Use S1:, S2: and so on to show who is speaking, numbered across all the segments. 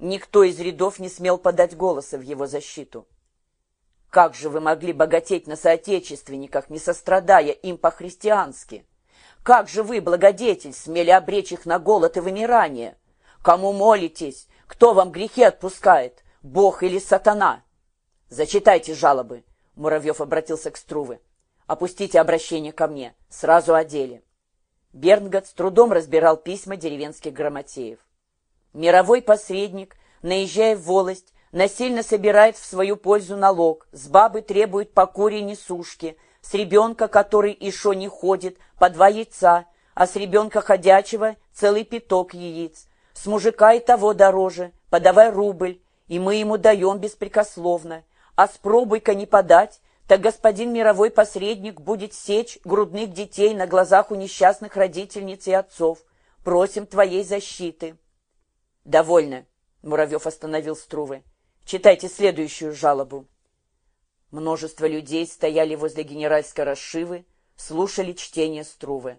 S1: Никто из рядов не смел подать голоса в его защиту. Как же вы могли богатеть на соотечественниках, не сострадая им по-христиански? Как же вы, благодетель, смели обречь их на голод и вымирание? Кому молитесь? Кто вам грехи отпускает? Бог или сатана? Зачитайте жалобы. Муравьев обратился к Струве. Опустите обращение ко мне. Сразу о деле. Бернгот с трудом разбирал письма деревенских грамотеев. Мировой посредник, наезжая в волость, насильно собирает в свою пользу налог, с бабы требует по куре несушки, с ребенка, который еще не ходит, по два яйца, а с ребенка ходячего целый пяток яиц, с мужика и того дороже, подавай рубль, и мы ему даем беспрекословно, а спробуй-ка не подать, так господин мировой посредник будет сечь грудных детей на глазах у несчастных родительниц и отцов. Просим твоей защиты. Довольно, Муравьев остановил Струвы. Читайте следующую жалобу. Множество людей стояли возле генеральской расшивы, слушали чтение Струвы.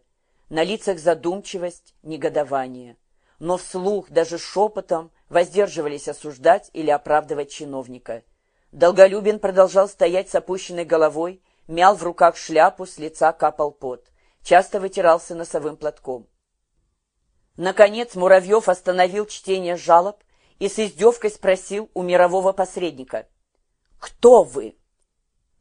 S1: На лицах задумчивость, негодование. Но вслух, даже шепотом, воздерживались осуждать или оправдывать чиновника. Долголюбин продолжал стоять с опущенной головой, мял в руках шляпу, с лица капал пот. Часто вытирался носовым платком. Наконец Муравьев остановил чтение жалоб и с издевкой спросил у мирового посредника. «Кто вы?»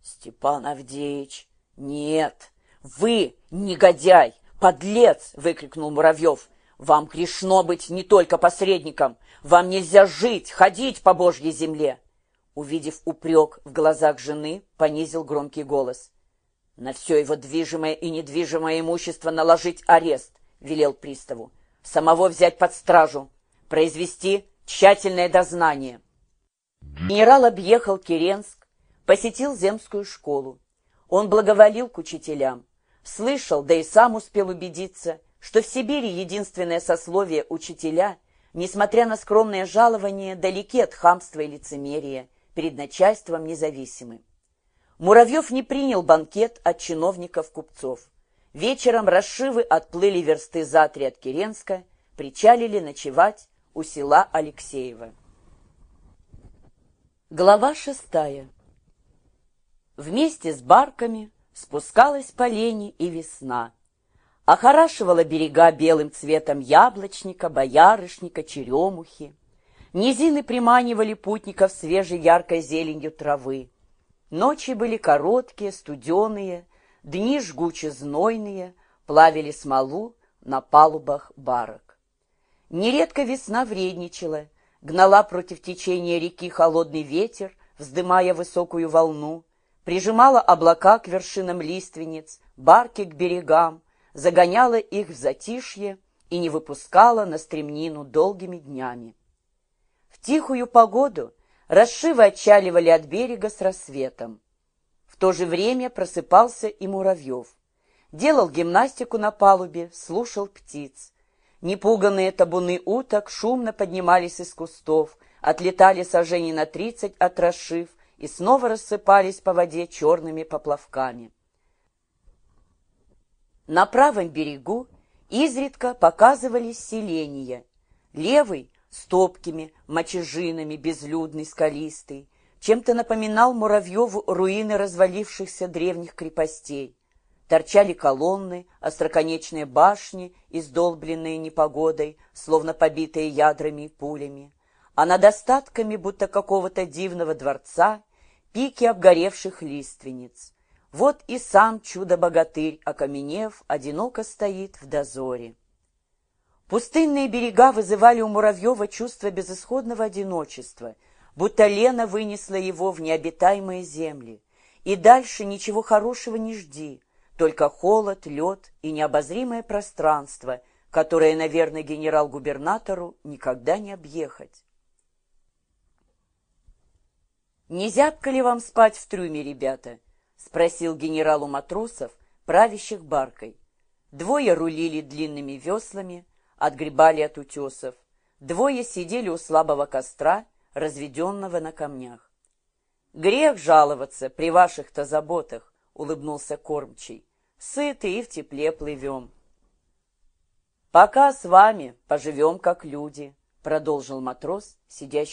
S1: «Степан Авдеевич». «Нет, вы негодяй, подлец!» — выкрикнул Муравьев. «Вам грешно быть не только посредником. Вам нельзя жить, ходить по Божьей земле!» Увидев упрек в глазах жены, понизил громкий голос. «На все его движимое и недвижимое имущество наложить арест», — велел приставу. «Самого взять под стражу, произвести тщательное дознание». Генерал объехал Керенск, посетил земскую школу. Он благоволил к учителям, слышал, да и сам успел убедиться, что в Сибири единственное сословие учителя, несмотря на скромное жалование, далеки от хамства и лицемерия, перед начальством независимы. Муравьев не принял банкет от чиновников-купцов. Вечером расшивы отплыли версты за три от Керенска, причалили ночевать у села Алексеева. Глава шестая. Вместе с барками спускалась по лени и весна. Охорашивала берега белым цветом яблочника, боярышника, черемухи. Низины приманивали путников свежей яркой зеленью травы. Ночи были короткие, студеные, дни жгуче знойные, плавили смолу на палубах барок. Нередко весна вредничала, гнала против течения реки холодный ветер, вздымая высокую волну, прижимала облака к вершинам лиственниц, барки к берегам, загоняла их в затишье и не выпускала на стремнину долгими днями тихую погоду расшивы отчаливали от берега с рассветом. То же время просыпался и Муравьев. Делал гимнастику на палубе, слушал птиц. Непуганные табуны уток шумно поднимались из кустов, отлетали сожжений на тридцать от и снова рассыпались по воде черными поплавками. На правом берегу изредка показывались селения. Левый с топкими, мочежинами, безлюдный, скалистый, чем-то напоминал Муравьеву руины развалившихся древних крепостей. Торчали колонны, остроконечные башни, издолбленные непогодой, словно побитые ядрами и пулями, а над остатками, будто какого-то дивного дворца, пики обгоревших лиственниц. Вот и сам чудо-богатырь, окаменев, одиноко стоит в дозоре. Пустынные берега вызывали у Муравьева чувство безысходного одиночества, будто Лена вынесла его в необитаемые земли. И дальше ничего хорошего не жди, только холод, лед и необозримое пространство, которое, наверное, генерал-губернатору никогда не объехать. «Не зябко ли вам спать в трюме, ребята?» — спросил генерал у матросов, правящих баркой. Двое рулили длинными веслами, отгребали от утесов. Двое сидели у слабого костра, разведенного на камнях. «Грех жаловаться при ваших-то заботах», — улыбнулся кормчий. «Сыты и в тепле плывем». «Пока с вами поживем как люди», — продолжил матрос, сидящий